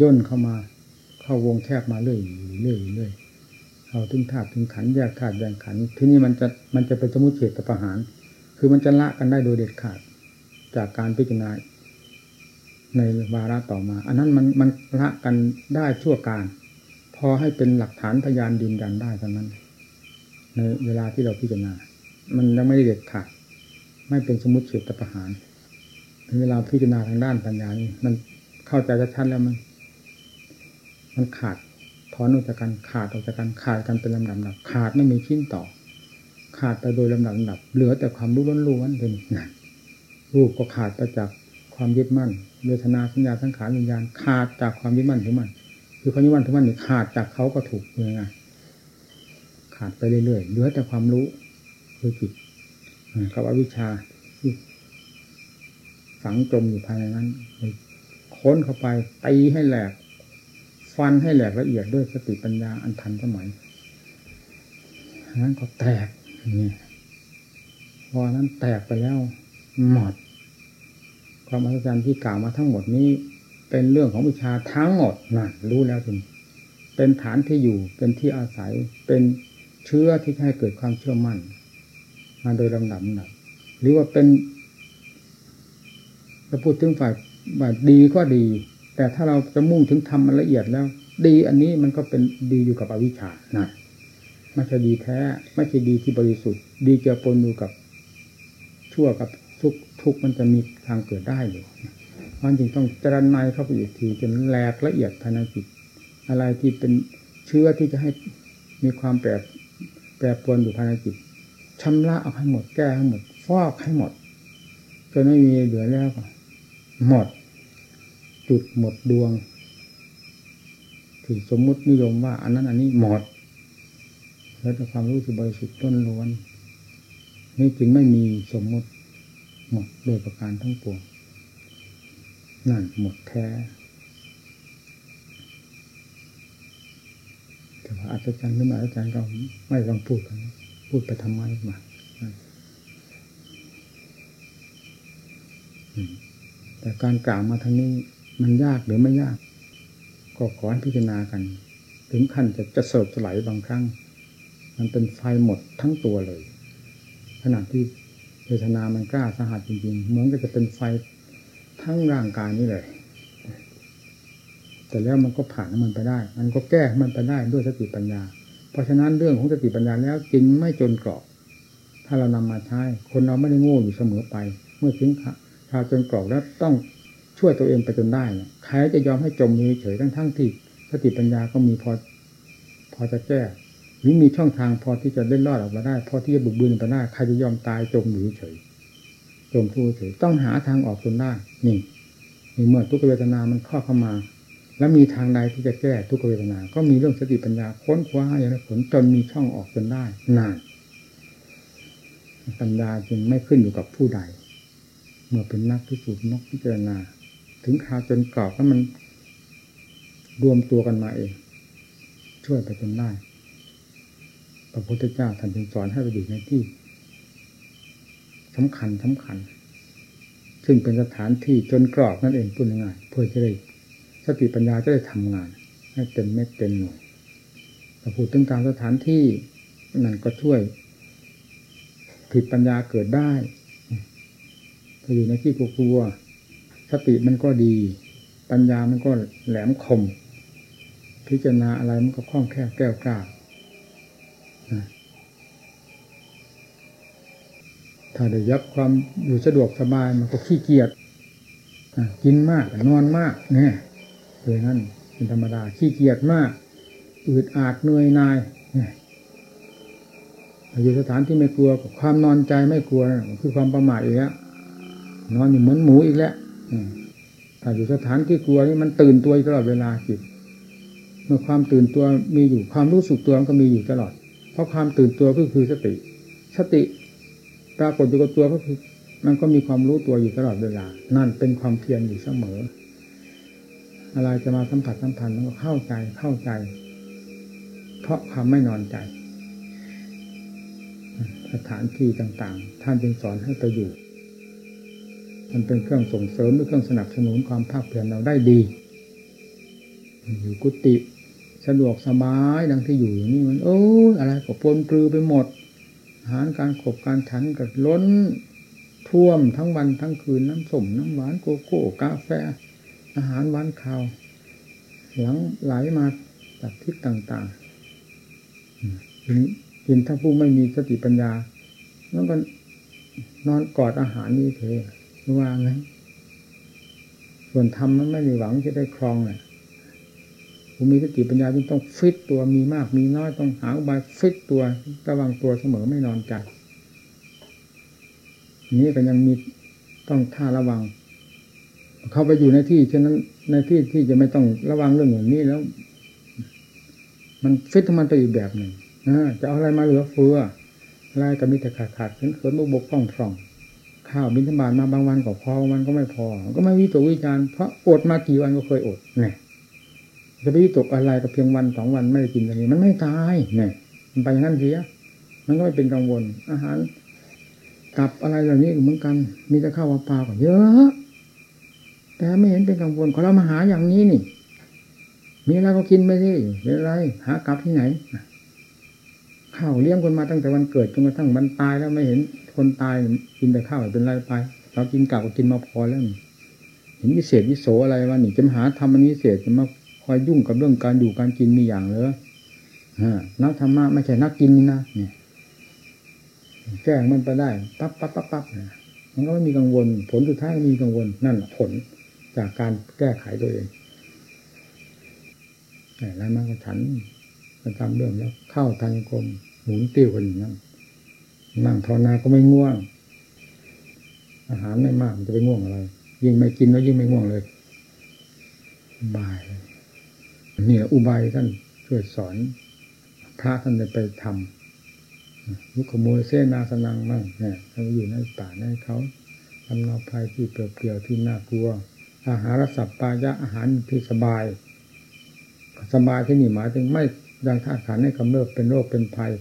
ย่นเข้ามา เข้าวงแคบมาเรื่อยเรื่อยเรื่อยเข้าถึงธาตุถึงขันแยกธาตุแยกขันทีนี้มันจะมันจะเป็นสมุทเฉตประหาร คือมันจะละกันได้โดยเด็ดขาด จากการพิจารณาในวาระต่อมา อันนั้นมันมันละกันได้ชั่วการ พอให้เป็นหลักฐานพยานดินยันได้เท่านั้น ในเวลาที่เราพิจารณา มันยังไม่ได้เด็ดขาด ไม่เป็นสมุติเฉตประหารเวลาพิจารณาทางด้านปัญญานี่มันเข้าใจชัดแล้วมัน มันขาดถอนออกจากกันขาดออกจากกันขาดกันเป็นลำดับดับขาดไม่มีชิ้นต่อ ขาดไปโดยลำดับดับเหลือแต่ความรู้ล้วนๆเป็นนั่นรูปก็ขาดไปจากความยึดมั่นเวทนาสัญญาสังขารวิญญาณขาดจากความยึดมั่นถือมั่นคือความยึดมั่นถือมั่นนี่ขาดจากเขาก็ถูกเลยไงขาดไปเรื่อยๆเหลือแต่ความรู้คือจิตกับอวิชชาที่ฝังจมอยู่ภายในนั้นค้นเข้าไปตีให้แหลก ฟันให้แหลกละเอียดด้วยสติปัญญาอันทันสมัยนั้นก็แตกนี่พอนั้นแตกไปแล้วหมดความอัศจรรย์ที่กล่าวมาทั้งหมดนี้ เป็นเรื่องของวิชาทั้งหมดนะรู้แล้วถึงเป็นฐานที่อยู่เป็นที่อาศัยเป็นเชื้อที่ให้เกิดความเชื่อมั่น มาโดยลำดับนับหรือว่าเป็นถ้าพูดถึงฝ่ายดีก็ดี แต่ถ้าเราจะมุ่งถึงทำมันละเอียดแล้ว ดีอันนี้มันก็เป็นดีอยู่กับอวิชชานะไม่ใช่ดีแท้ ไม่ใช่ดีที่บริสุทธิ์ ดีเจือปนอยู่กับชั่วกับทุกทุกมันจะมีทางเกิดได้อยู่มันจึงต้องจรนายเข้าไปอีกทีจนแหลกละเอียดภายในจิตอะไรที่เป็นเชื้อที่จะให้มีความแปรแปรปรวนอยู่ภายในจิตชำระเอาให้หมดแก้ให้หมด ฟอกให้หมดจนไม่มีเหลือแล้วก็หมด จุดหมดดวงที่สมมุตินิยมว่า อันนั้นอันนี้หมดแล้วแต่ความรู้ที่บริสุทธิ์ต้นล้วนนี่จึงไม่มีสมมุติหมดโดยประการทั้งปวงนั่นหมดแท้แต่ว่าอาจารย์หรือไม่อาจารย์เราไม่ต้องพูดกัน พูดไปทำไมมาแต่การกล่าวมาทางนี้ มันยากหรือไม่ยาก ก็ขอให้พิจารณากัน ถึงขั้นจะจะเสบสลายบางครั้ง มันเป็นไฟหมดทั้งตัวเลย ขณะที่เวทนามันกล้าสหัสจริงๆ เหมือนก็จะเป็นไฟทั้งร่างกายนี่เลยแต่แล้วมันก็ผ่านมันไปได้ มันก็แก้มันไปได้ด้วยสติปัญญา เพราะฉะนั้นเรื่องของสติปัญญาแล้วจริงไม่จนกรอบ ถ้าเรานำมาใช้ คนเราไม่ได้โง่อยู่เสมอไป เมื่อถึงคราวจนกรอบแล้วต้อง ช่วยตัวเองไปจนได้นะใครจะยอมให้จมอยู่เฉยทั้งทั้งที่สติปัญญาก็มีพอ พอจะแก้หรือมีช่องทางพอที่จะเล่นรอดออกมาได้พอที่จะบุกบืนไปได้ใครจะยอมตายจมอยู่เฉยจมทุกเฉยต้องหาทางออกจนได้นี่นี่เมื่อทุกขเวทนามันเข้าเข้ามา แล้วมีทางใดที่จะแก้ทุกขเวทนา ก็มีเรื่องสติปัญญาค้นคว้าอย่างผลจนมีช่องออกจนได้นานปัญญาจึงไม่ขึ้นอยู่กับผู้ใด เมื่อเป็นนักพิสูจน์นักพิจารณา ถึงคราวจนกรอบแล้วมันรวมตัวกันมาเอง ช่วยไปจนได้พระพุทธเจ้าท่านจึงสอนให้ไปอยู่ในที่สำคัญสำคัญ ซึ่งเป็นสถานที่จนกรอบนั่นเองพูดง่ายเพื่อจะได้สติปัญญาจะได้ทำงาน ให้เต็มเม็ดเต็มหน่วยแต่พูดถึงการสถานที่นั่นก็ช่วย ผิดปัญญาเกิดได้ถ้าอยู่ในที่กลัว สติมันก็ดี ปัญญามันก็แหลมคม พิจารณาอะไรมันก็คล่องแคล่วแก้วกล้าถ้าได้ยับความอยู่สะดวกสบายมันก็ขี้เกียจกินมากนอนมากเนี่ยเลยนั่นเป็นธรรมดาขี้เกียจมากอืดอาดเหนื่อยนายเนี่ยอยู่สถานที่ไม่กลัวความนอนใจไม่กลัวคือความประมาทอีกแล้วนอนอยู่เหมือนหมูอีกแล้ว ถ้าอยู่สถานที่กลัวนี่มันตื่นตัวตลอดเวลาจิต เมื่อความตื่นตัวมีอยู่ความรู้สึกตัวมันก็มีอยู่ตลอด เพราะความตื่นตัวก็คือสติ สติปรากฏอยู่กับตัวก็คือ มันก็มีความรู้ตัวอยู่ตลอดเวลา นั่นเป็นความเพียรอยู่เสมอ อะไรจะมาสัมผัสสัมพันธ์มันก็เข้าใจเข้าใจ เพราะความไม่นอนใจ สถานที่ต่าง ๆ ท่านจึงสอนให้ไปอยู่ มันเป็นเครื่องส่งเสริมหรือเครื่องสนับสนุนความภาคเพียรเราได้ดี อยู่กุฏิสะดวกสบายดังที่อยู่อย่างนี้มันโอ้อะไรก็ปนปลือไปหมดอาหารการขบการฉันกับล้นท่วมทั้งวันทั้งคืนน้ำส้มน้ำหวานโกโก้กาแฟ อาหารหวานข้าวหลังไหลมาจากทิศต่างๆกินถ้าผู้ไม่มีสติปัญญาแล้วก็นอนกอดอาหารนี่เถอะ ว่าไงส่วนธรรมมันไม่มีหวังจะได้ครองเลยผู้มีสติปัญญาจึงต้องฟิตตัวมีมากมีน้อยต้องหาอุบายฟิตตัวระวังตัวเสมอไม่นอนใจนี้ก็ยังมีต้องท่าระวัง เข้าไปอยู่ในที่ฉะนั้นในที่ที่จะไม่ต้องระวังเรื่องอย่างนี้แล้ว มันฟิตมันไปอีกแบบหนึ่งจะเอาอะไรมาเหลือเฟืออะไรก็มีแต่ขาดขาดเขินเขินบกบกฟ่องฟ่อง ข้าวบินธบาตมาบางวันก็พอวันก็ไม่พอ ก็ไม่วิตกวิจารเพราะอดมากี่วันก็เคยอดเนี่ยจะไปวิตกอะไรกับเพียงวันสองวันไม่ได้กินอะไรมันไม่ตายเนี่ยมันไปอย่างนั้นเสียมันก็ไม่เป็นกังวล อาหารกับอะไรเหล่านี้เหมือนกัน มีแต่ข้าวเปล่าก็เยอะ แต่ไม่เห็นเป็นกังวลขอเรามาหาอย่างนี้นี่ มีอะไรก็กินไปสิเป็นไร หากลับที่ไหนข้าวเลี้ยงคนมาตั้งแต่วันเกิดจนกระทั่งวันตายแล้วไม่เห็น คนตายกินแต่ข้าวเป็นไรไป เรากินกลับก็กินมาพอแล้วเห็นวิเศษวิโสอะไรวะนี่จะมาหาทำมันวิเศษจะมาคอยยุ่งกับเรื่องการอยู่การกินมีอย่างเลยนักธรรมะไม่ใช่นักกินนะเนี่ยแก้งมันไปได้ปั๊บปั๊บปั๊บปั๊บมันก็ไม่มีกังวล ผลสุดท้ายมีกังวลนั่นแหละผลจากการแก้ไขตัวเองแล้วมันก็ฉันประจำเรื่องแล้วเข้าทางกรมหมุนติ้วกันอย่างนั้น นั่งภาวนาก็ไม่ง่วง อาหารไม่มากมันจะไปง่วงอะไร ยิ่งไม่กินแล้วยิ่งไม่ง่วงเลยบายนี่แหละอุบายท่านช่วยสอน พระท่านจะไปทำยุคโมเซนาสนังมั่งเนี่ยเขาอยู่ในป่าในเขาทำนาภัยที่เปลี่ยวๆที่น่ากลัว อาหารสัพปายะอาหารที่สบาย สบายที่นี่หมายถึงไม่ยังธาขันให้กำเริบเป็นโรคเป็นภัย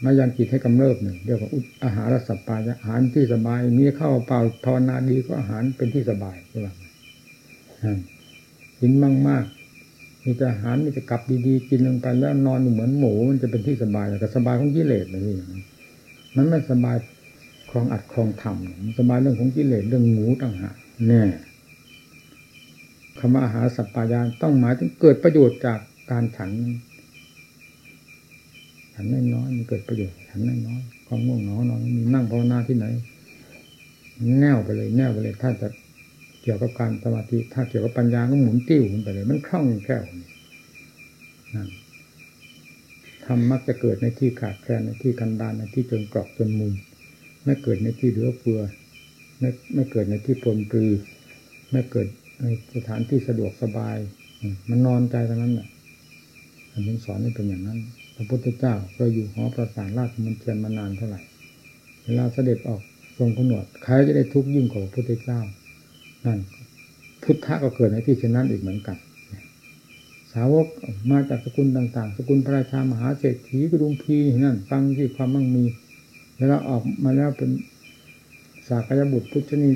ไม่ยังจิตให้กำเริบหนึ่งเรียกว่าอาหารสัพปายะอาหารที่สบาย มีข้าวเปล่าภาวนาดีก็อาหารเป็นที่สบายใช่ไหมกินมากมากมีแต่อาหารมีแต่กลับดีๆ กินลงไปแล้วนอนเหมือนหมูมันจะเป็นที่สบายแต่สบายของกิเลสเลยมันไม่สบายคลองอัดคลองทำสบายเรื่องของกิเลสเรื่องหมูต่างหากแน่คำว่าอาหารสัพพายานต้องหมายถึงเกิดประโยชน์จากการฉัน ฉันน้อยๆมันเกิดประโยชน์ฉันน้อยๆความง่วงเหงานอนมีนั่งภาวนาที่ไหน แน่วไปเลยแน่วไปเลยถ้าจะเกี่ยวกับการสมาธิถ้าเกี่ยวกับปัญญาก็หมุนติ้วไปเลย มันคล่องแคล่วนั่นทำมักจะเกิดในที่ขาดแคลนในที่กันดานในที่จนกรอกจนมุมไม่เกิดในที่เหลือเฟือไม่ไม่เกิดในที่ปนปลือไม่เกิดในสถานที่สะดวกสบาย มันนอนใจตรงนั้นแหละ ท่านถึงสอนให้เป็นอย่างนั้น พระพุทธเจ้าก็อยู่หอประสานราชมันเทียนมานานเท่าไหร่ เวลาเสด็จออกทรงขนวดใครจะได้ทุกข์ยิ่งกว่าพระพุทธเจ้า นั่น พุทธะก็เกิดในที่เช่นนั้นอีกเหมือนกันสาวกมาจากสกุลต่าง ๆ สกุลพระราชามหาเศรษฐีกระดุมพีนั่นฟังที่ความมั่งมี แล้วออกมาแล้วเป็นสากยบุตรพุทธนี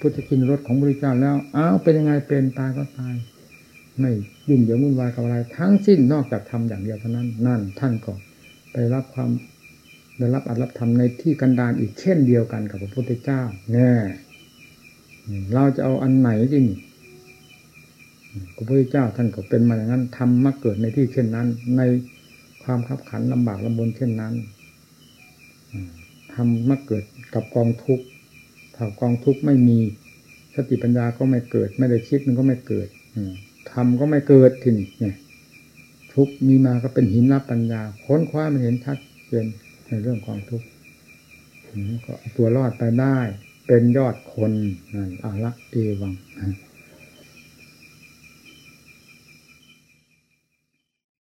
พุทธกินรถของบริจาคแล้วอ้าวเป็นยังไงเป็นตายก็ตาย ไม่ยุ่งเหยิงวุ่นวายกับอะไร ทั้งสิ้นนอกจากทำอย่างเดียวเท่านั้น นั่นท่านก็ไปรับความได้รับอัตรับธรรมในที่กันดารอีกเช่นเดียวกันกับพระพุทธเจ้าแน่เราจะเอาอันไหนจริงพระพุทธเจ้าท่านก็เป็นมาอย่างนั้นทำมาเกิดในที่เช่นนั้น ในความขับขันลำบากลำบนเช่นนั้นทำมาเกิดกับกองทุกข์ถ้ากองทุกข์ไม่มีสติปัญญาก็ไม่เกิด ไม่ได้คิดมันก็ไม่เกิด ทำก็ไม่เกิดทีนี้เนี่ยทุกมีมาก็เป็นหินรับปัญญา ค้นคว้ามันเห็นชัดเจนในเรื่องของทุกข์ก็ตัวรอดไปได้ เป็นยอดคนนั่นอาละเอวัง